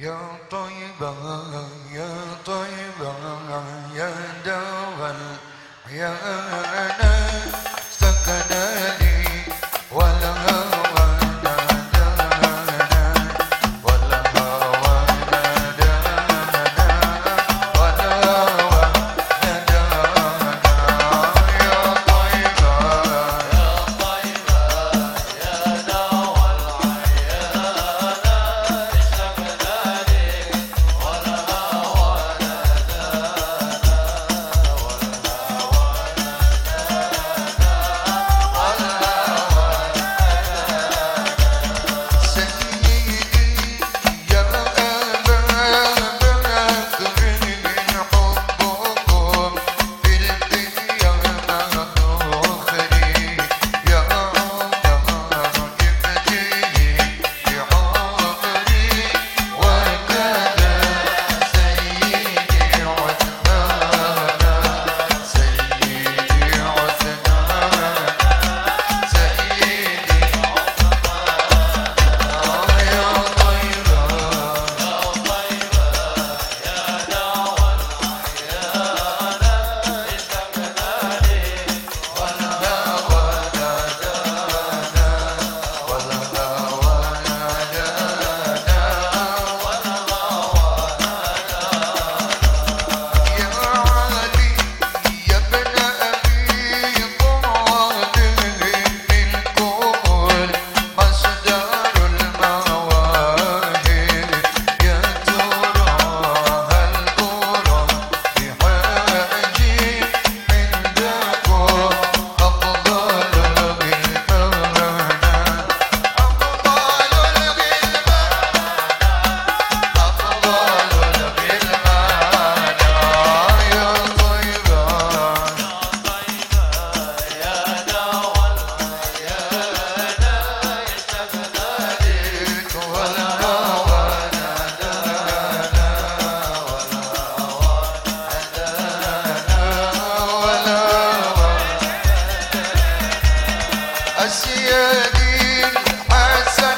يا طيبة يا طيبة يا دوا العيان السيادي الحسن